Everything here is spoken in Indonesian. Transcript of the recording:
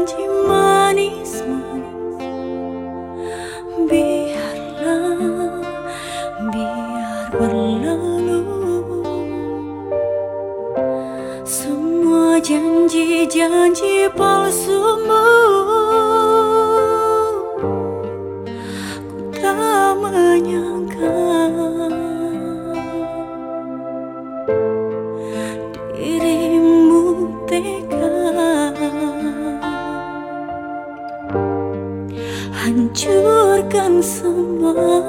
janji manismu biarlah biar berlalu. Semua janji-janji palsumu. Ku tak menyangka Hancurkan semua